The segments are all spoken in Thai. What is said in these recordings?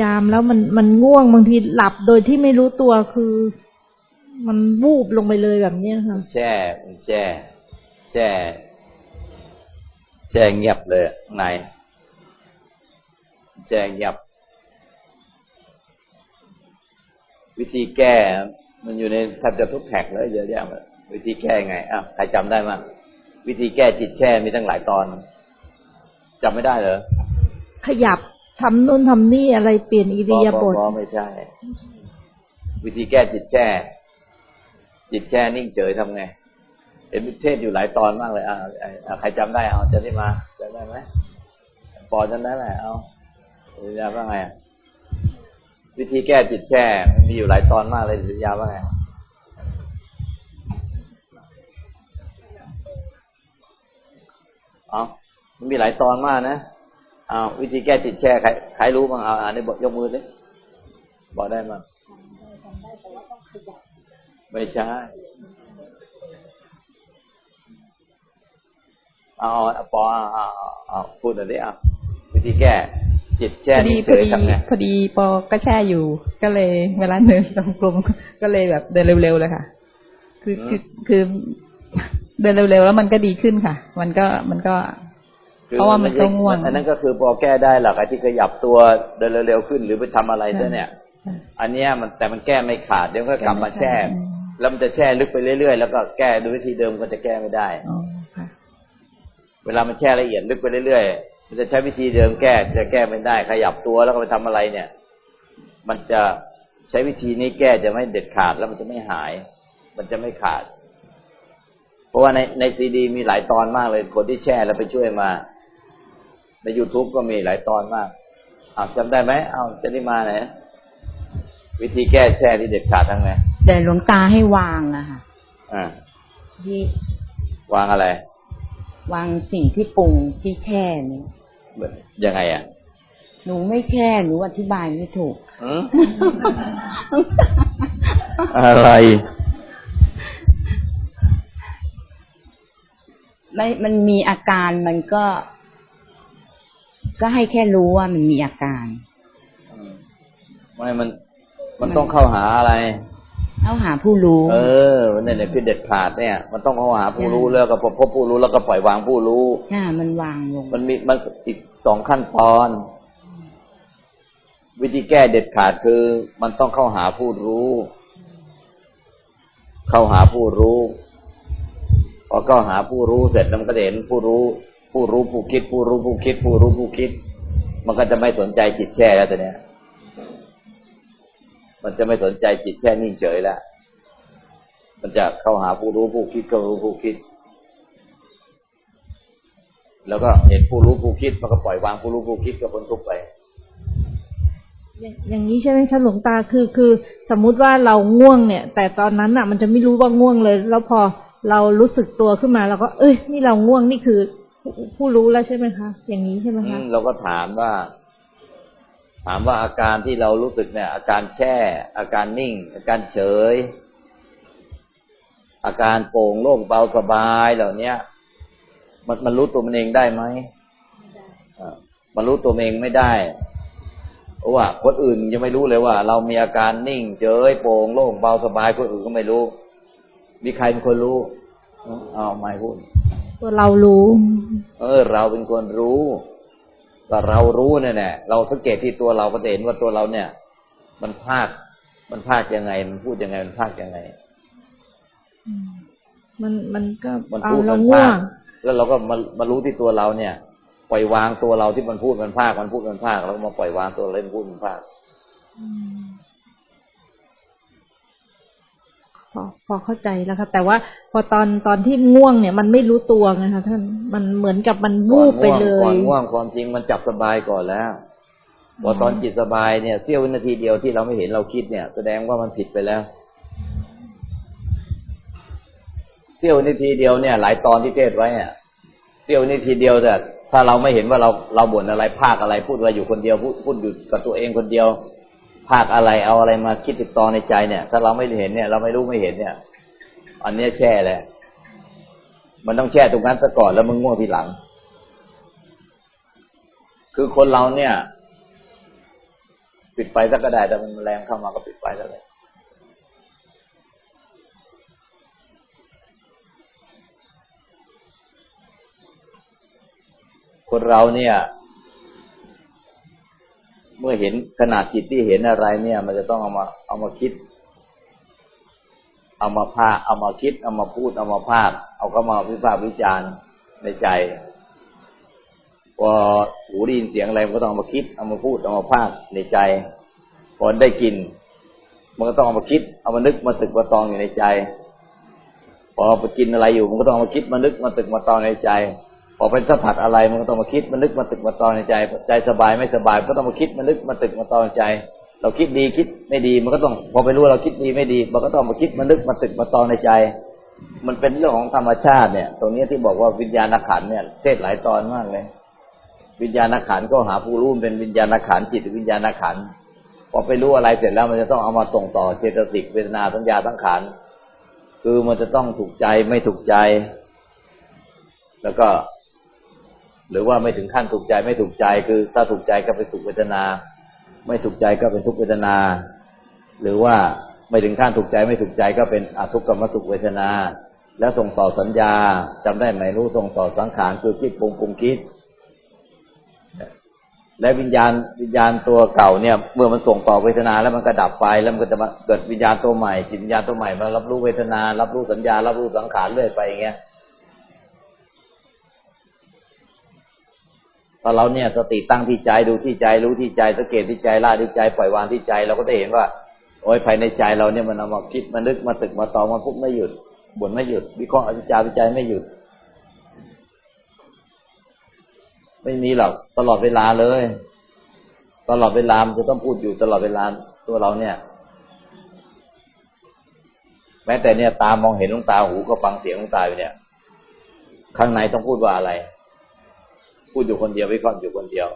ยายามแล้วมันมันง่วงบางทีหลับโดยที่ไม่รู้ตัวคือ มันวูบลงไปเลยแบบเนี้ยค่ะแช่แช่แช่แช่เงียบเลยไหนแช่เงียบ วิธีแก้มันอยู่ในแทบจะทุกแท็กเลยเยอะแยะเลยวิธีแก้ไงอะใครจำได้มั้งวิธีแก้จิตแช่มีตั้งหลายตอนจำไม่ได้เหรอขยับ ทำนู่นทำนี่อะไรเปลี่ยนอิริยาบถไม่ใช่ วิธีแก้จิตแช่ จิตแช่นิ่งเฉยทำไงเห็นเทศอยู่หลายตอนมากเลยอ่าใครจำได้เอาจะได้มาจำได้ไหมปอจำได้ไหมเอาสิยาว่าไงวิธีแก้จิตแช่มีอยู่หลายตอนมากเลยสิยาว่าไงเอามันมีหลายตอนมากนะ เอาวิธีแก้จิตแช่ใครใครรู้บ้างเอาอันนี้บอกยกมือสิบอกได้มั้งไม่ใช่เอาปอเอาเอาพูดหน่อยดิเอาวิธีแก้จิตแช่พอดีพอดีพอดีปอก็แช่อยู่ ก็เลยเวลาเดินตรงกลมก็เลยแบบเดินเร็วๆเลยค่ะ คือคือคือเดินเร็วๆแล้วมันก็ดีขึ้นค่ะ มันก็มันก็ เพราะว่ามันก็ง่วงอันนั้นก็คือพอแก้ได้หลักไอ้ที่ขยับตัวเดินเร็วๆขึ้น หรือไปทำอะไรเนี่ย อันนี้มันแต่มันแก้ไม่ขาดเดี๋ยวก็กลับมาแช่แล้วมันจะแช่ลึกไปเรื่อยๆแล้วก็แก้ด้วยวิธีเดิมก็จะแก้ไม่ได้เวลามันแช่ละเอียดลึกไปเรื่อยๆมันจะใช้วิธีเดิมแก้จะแก้ไม่ได้ ขยับตัวแล้วก็ไปทำอะไรเนี่ย มันจะใช้วิธีนี้แก้จะไม่เด็ดขาดแล้วมันจะไม่หาย มันจะไม่ขาด เพราะว่าในในซีดีมีหลายตอนมากเลยคนที่แช่แล้วไปช่วยมาใน youtube ก็มีหลายตอนมากอาจำได้ไหมเอาจะได้มาไหนวิธีแก้แช่ที่เด็ดขาดทั้งไงแต่หลวงตาให้วางอะค่ะอ่าที่วางอะไร วางสิ่งที่ปรุงที่แช่นี่ยังไงอะหนูไม่แช่หนูอธิบายไม่ถูกอะไรไม่มันมีอาการมันก็ ก็ให้แค่รู้ว่ามันมีอาการไม่มันมันต้องเข้าหาอะไร เข้าหาผู้รู้ เออเนี่ยเนี่ยคือเด็ดขาดเนี่ย มันต้องเข้าหาผู้รู้แล้วก็พบผู้รู้แล้วก็ปล่อยวางผู้รู้อ่ามันวางลง มันมีมันอีกสองขั้นตอน วิธีแก้เด็ดขาดคือมันต้องเข้าหาผู้รู้ เข้าหาผู้รู้พอเข้าหาผู้รู้เสร็จแล้วมันก็เห็นผู้รู้ ผู้รู้ผู้คิด ผู้รู้ผู้คิด ผู้รู้ผู้คิด มันก็จะไม่สนใจจิตแช่แล้วแต่เนี้ยมันจะไม่สนใจจิตแช่นิ่งเฉยแล้ว มันจะเข้าหาผู้รู้ผู้คิดก็รู้ผู้คิด แล้วก็เห็นผู้รู้ผู้คิดมันก็ปล่อยวางผู้รู้ผู้คิดก็พ้นทุกไป อย่างนี้ใช่ไหมคะหลวงตาคือคือสมมุติว่าเราง่วงเนี่ย แต่ตอนนั้นอะ มันจะไม่รู้ว่าง่วงเลย แล้วพอเรารู้สึกตัวขึ้นมาเราก็ เอ้ยนี่เราง่วงนี่คือ ผู้รู้แล้วใช่ไหมคะ อย่างนี้ใช่ไหมคะเราก็ถามว่า ถามว่าอาการที่เรารู้สึกเนี่ย อาการแช่ อาการนิ่ง อาการเฉย อาการโปร่งโล่งเบาสบายเหล่าเนี้ย มันมันรู้ตัวมันเองได้ไหมมันรู้ตัวเองไม่ได้เพราะว่าคนอื่นยังไม่รู้เลยว่า เรามีอาการนิ่งเฉยโปร่งโล่งเบาสบายคนอื่นก็ไม่รู้ มีใครเป็นคนรู้ เอาไม่พูด ตัวเรารู้ เออ เราเป็นคนรู้แต่เรารู้เนี่ยแหละเราสังเกตที่ตัวเราก็จะเห็นว่าตัวเราเนี่ย มันพลาด มันพลาดยังไง มันพูดยังไง มันพลาดยังไง มันมันก็มันพูดมันพลาดแล้วเราก็มามารู้ที่ตัวเราเนี่ย ปล่อยวางตัวเราที่มันพูดมันพลาดมันพูดมันพลาดแล้วมาปล่อยวางตัวเราเล่นพูดมันพลาด พอพอเข้าใจแล้วค่ะแต่ว่าพอตอนตอนที่ง่วงเนี่ย มันไม่รู้ตัวไงคะท่านมันเหมือนกับมันวูบไปเลยก่อนง่วงความจริงมันจับสบายก่อนแล้วพอตอนจิตสบายเนี่ยเสี้ยววินาทีเดียวที่เราไม่เห็นเราคิดเนี่ย แสดงว่ามันผิดไปแล้วเสี้ยววินาทีเดียวเนี่ย หลายตอนที่เทศไว้เนี่ยเสี้ยววินาทีเดียวแต่ถ้าเราไม่เห็นว่าเราเราบ่นอะไรภาคอะไร พูดอะไรอยู่คนเดียวพูดพูดอยู่กับตัวเองคนเดียว ภาคอะไรเอาอะไรมาคิดติดต่อในใจเนี่ย ถ้าเราไม่เห็นเนี่ย เราไม่รู้ไม่เห็นเนี่ย อันนี้แช่แหละมันต้องแช่ตรงนั้นซะก่อนแล้วมึงง่วงทีหลัง คือคนเราเนี่ย ปิดไฟสักก็ได้แต่มันแรงเข้ามาก็ปิดไฟซะเลยคนเราเนี่ย มื่อเห็นขนาดจิตที่เห็นอะไรเนี่ย มันจะต้องเอามา เอามาคิด เอามาพาเอามาคิด เอามาพูด เอามาพาดเอาเข้ามาวิพากษ์วิจารณ์ในใจ พอหูได้ยินเสียงอะไรมันก็ต้องเอามาคิด เอามาพูด เอามาพาดในใจ พอได้กิน มันก็ต้องเอามาคิด เอามานึก มาตึกมาตองอยู่ในใจ พอไปกินอะไรอยู่ มันก็ต้องเอามาคิด มานึก มาตึกมาตองในใจ พอเป็นสัมผัสอะไรมันก็ต้องมาคิดมันนึกมาตึกมาตอนในใจ ใจสบายไม่สบายก็ต้องมาคิดมันนึกมาตึกมาตอนในใจ เราคิดดีคิดไม่ดี มันก็ต้อง พอไปรู้เราคิดดีไม่ดี มันก็ต้องมาคิดมันนึกมาตึกมาตอนในใจ มันเป็นเรื่องของธรรมชาติเนี่ย ตรงนี้ที่บอกว่าวิญญาณขันเนี่ยเทศหลายตอนมากเลย วิญญาณขันก็หาผู้รู้เป็นวิญญาณขันจิตวิญญาณขันพอไปรู้อะไรเสร็จแล้วมันจะต้องเอามาส่งต่อเจตสิกเวทนาสัญญาทั้งขันคือมันจะต้องถูกใจไม่ถูกใจ แล้วก็ หรือว่าไม่ถึงขั้นถูกใจไม่ถูกใจคือถ้าถูกใจก็เป็นสุขเวทนา ไม่ถูกใจก็เป็นทุกเวทนา หรือว่าไม่ถึงขั้นถูกใจไม่ถูกใจก็เป็นอทุกขมสุขเวทนา แล้วส่งต่อสัญญาจำได้ไหมรู้ส่งต่อสังขารคือคิดปรุงปรุงคิด และวิญญาณวิญญาณตัวเก่าเนี่ย เมื่อมันส่งต่อเวทนา แล้วมันก็ดับไปแล้วมันก็จะมาเกิดวิญญาณตัวใหม่จิตวิญญาณตัวใหม่มารับรู้เวทนา รับรู้สัญญา รับรู้สังขารเรื่อยไปอย่างเงี้ย พอเราเนี่ยสติตั้งที่ใจดูที่ใจรู้ที่ใจสังเกตที่ใจละที่ใจปล่อยวางที่ใจ เราก็จะเห็นว่า โอ้ยภายในใจเราเนี่ยมันเอามาคิดมานึกมาตึกมาตองมาพุกไม่หยุดบ่นไม่หยุด วิเคราะห์อภิจารวิจัยไม่หยุด ไม่มีหรอกตลอดเวลาเลย ตลอดเวลามันจะต้องพูดอยู่ตลอดเวลาตัวเราเนี่ย แม้แต่เนี่ยตามองเห็นลุงตาหูก็ฟังเสียงลุงตาอยู่เนี่ย ข้างในต้องพูดว่าอะไร พูดอยู่คนเดียววิเคราะห์อยู่คนเดียว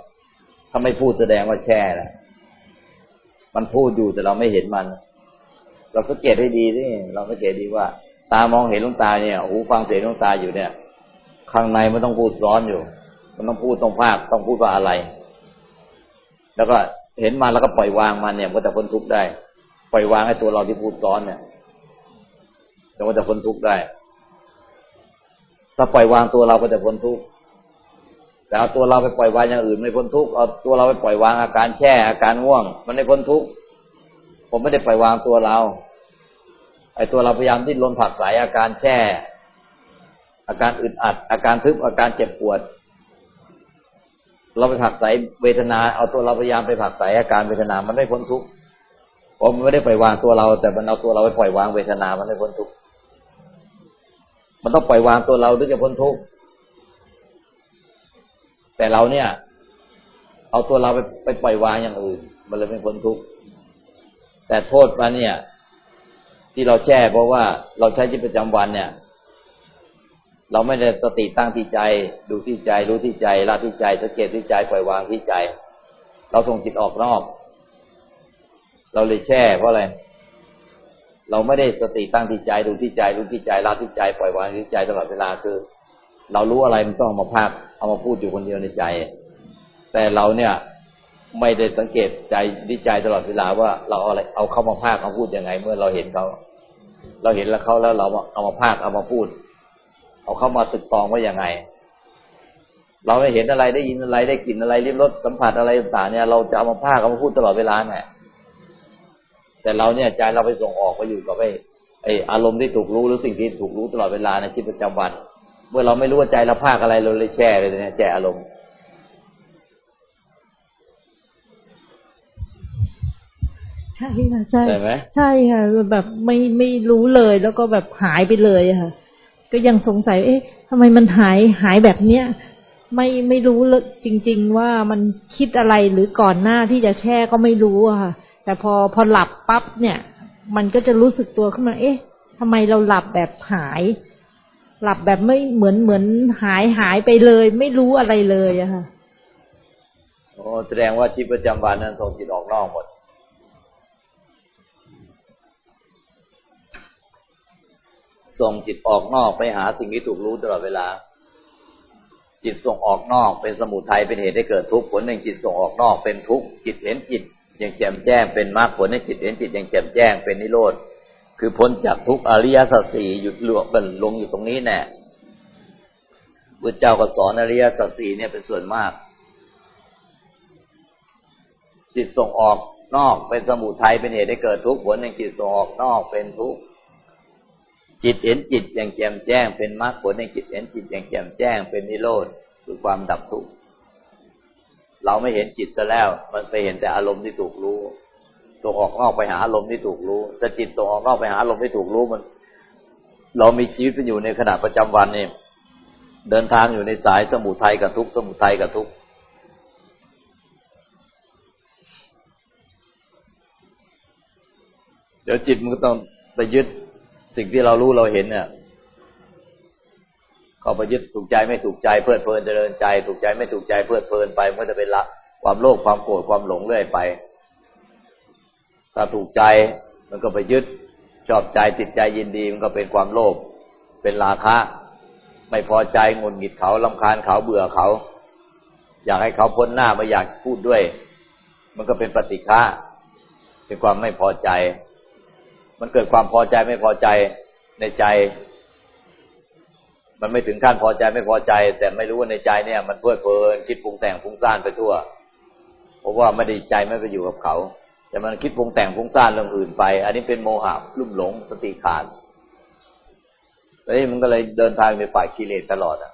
ถ้าไม่พูดแสดงว่าแช่แหละมันพูดอยู่แต่เราไม่เห็นมัน เราสังเกตให้ดีนี่เราสังเกตดีว่า ตามองเห็นลุงตาเนี่ยหูฟังเสียงลุงตาอยู่เนี่ย ข้างในมันต้องพูดซ้อนอยู่ มันต้องพูดต้องภาคต้องพูดว่าอะไร แล้วก็เห็นมาแล้วก็ปล่อยวางมันเนี่ยมันจะพ้นทุกข์ได้ ปล่อยวางให้ตัวเราที่พูดซ้อนเนี่ยมันจะพ้นทุกข์ได้ถ้าปล่อยวางตัวเราก็จะพ้นทุกข์ แต่เอาตัวเราไปปล่อยวางอย่างอื่นไม่พ้นทุกข์เอาตัวเราไปปล่อยวางอาการแช่อาการง่วง มันไม่พ้นทุกข์ผมไม่ได้ปล่อยวางตัวเราไอ้ตัวเราพยายามที่ลนผักสายอาการแช่ อาการอึดอัด อาการทึบอาการเจ็บปวด เราไปผักใสเวทนา เอาตัวเราพยายามไปผักใสอาการเวทนา มันไม่พ้นทุกข์ผมไม่ได้ปล่อยวางตัวเรา แต่มันเอาตัวเราไปปล่อยวางเวทนา มันไม่พ้นทุกข์มันต้องปล่อยวางตัวเราถึงจะพ้นทุกข์ แต่เราเนี่ย เอาตัวเราไปไปปล่อยวางอย่างอื่น มันเลยเป็นพ้นทุกข์แต่โทษมาเนี่ย ที่เราแช่เพราะว่าเราใช้ชีวิตประจำวันเนี่ย เราไม่ได้สติตั้งที่ใจ ดูที่ใจ รู้ที่ใจละที่ใจสังเกตที่ใจปล่อยวางที่ใจ เราส่งจิตออกนอก เราเลยแช่เพราะอะไรเราไม่ได้สติตั้งที่ใจดูที่ใจรู้ที่ใจละที่ใจปล่อยวางที่ใจตลอดเวลาคือ เรารู้อะไรมันต้องมาพากเอามาพูดอยู่คนเดียวในใจ แต่เราเนี่ยไม่ได้สังเกตใจดีใจตลอดเวลาว่าเราเอาอะไรเอาเข้ามาพากเอาพูดยังไง เมื่อเราเห็นเขา เราเห็นแล้วเขาแล้วเราเอามาพากเอามาพูด เอาเข้ามาตึกตองว่ายังไง เราไม่เห็นอะไรได้ยินอะไรได้กลิ่นอะไรริมรสสัมผัสอะไรต่างๆเนี่ยเราจะเอามาพากเอามาพูดตลอดเวลาไงแต่เราเนี่ยใจเราไปส่งออกไปอยู่กับไอ้อารมณ์ที่ถูกรู้หรือสิ่งที่ถูกรู้ตลอดเวลาในชีวิตประจำวัน เมื่อเราไม่รู้ว่าใจเราภาคอะไรเราเลยแช่เลยเนี่ยแช่อารมณ์ใช่ค่ะใช่ไหมใช่ค่ะแบบไม่ไม่รู้เลยแล้วก็แบบหายไปเลยค่ะ ก็ยังสงสัย เอ๊ะทำไมมันหายหายแบบเนี้ยไม่ไม่รู้เลยจริง ๆ ว่ามันคิดอะไรหรือก่อนหน้าที่จะแช่ก็ไม่รู้อะค่ะ แต่พอพอหลับปั๊บเนี่ย มันก็จะรู้สึกตัวขึ้นมา เอ๊ะทำไมเราหลับแบบหาย หลับแบบไม่เหมือนเหมือนหายหายไปเลย ไม่รู้อะไรเลยอะค่ะโอ้แสดงว่าชีวิตประจำวันนั้นส่งจิตออกนอกหมดส่งจิตออกนอกไปหาสิ่งที่ถูกรู้ตลอดเวลา จิตส่งออกนอกเป็นสมุทัยเป็นเหตุให้เกิดทุกข์ผลหนึ่งจิตส่งออกนอกเป็นทุกข์จิตเห็นจิตอย่างแจ่มแจ้งเป็นมรรคผลให้จิตเห็นจิตอย่างแจ่มแจ้งเป็นนิโรธ คือพ้นจากทุกอริยสัจสี่หยุดหลวกเป็นลงอยู่ตรงนี้แน่พระเจ้าก็สอนอริยสัจสี่เนี่ยเป็นส่วนมากจิตส่งออกนอกเป็นสมุทัยเป็นเหตุให้เกิดทุกข์ผลแห่งจิตส่งออกนอกเป็นทุกข์จิตเห็นจิตอย่างแจ่มแจ้ง เป็นมรรคผลแห่งจิตเห็นจิตอย่างแจ่มแจ้ง เป็นนิโรธคือความดับทุกข์เราไม่เห็นจิตซะแล้ว มันไปเห็นแต่อารมณ์ที่ถูกรู้ ส่งออกนอกไปหาอารมที่ถูกรู้แต่จิตส่งออกนอกไปหาอารมที่ถูกรู้มัน เรามีชีวิตเป็นอยู่ในขณะประจำวันเนี่ยเดินทางอยู่ในสายสมุทัยกับทุกสมุทัยกับทุกเดี๋ยวจิตมันก็ต้องไปยึดสิ่งที่เรารู้เราเห็นเนี่ยเขาไปยึดถูกใจไม่ถูกใจเพลิดเพลินเจริญใจ ถูกใจไม่ถูกใจเพลิดเพลินไปมันก็จะเป็นละความโลภความโกรธความหลงเรื่อยไป ถ้าถูกใจมันก็ไปยึด ชอบใจติดใจยินดีมันก็เป็นความโลภเป็นราคะ ไม่พอใจงุนหงิดเขาลำคาญเขาเบื่อเขา อยากให้เขาพ้นหน้าไม่อยากพูดด้วย มันก็เป็นปฏิฆะเป็นความไม่พอใจ มันเกิดความพอใจไม่พอใจในใจ มันไม่ถึงขั้นพอใจไม่พอใจ แต่ไม่รู้ว่าในใจเนี่ย มันเพลิดเพลินคิดปรุงแต่งฟุ้งซ่านไปทั่ว เพราะว่าไม่ได้ใจไม่ไปอยู่กับเขา แต่มันคิดปรุงแต่งฟุ้งซ่านเรื่องอื่นไป อันนี้เป็นโมหะลุ่มหลงสติขาดแล้วนี่มันก็เลยเดินทางไปฝ่ายกิเลสตลอดอะ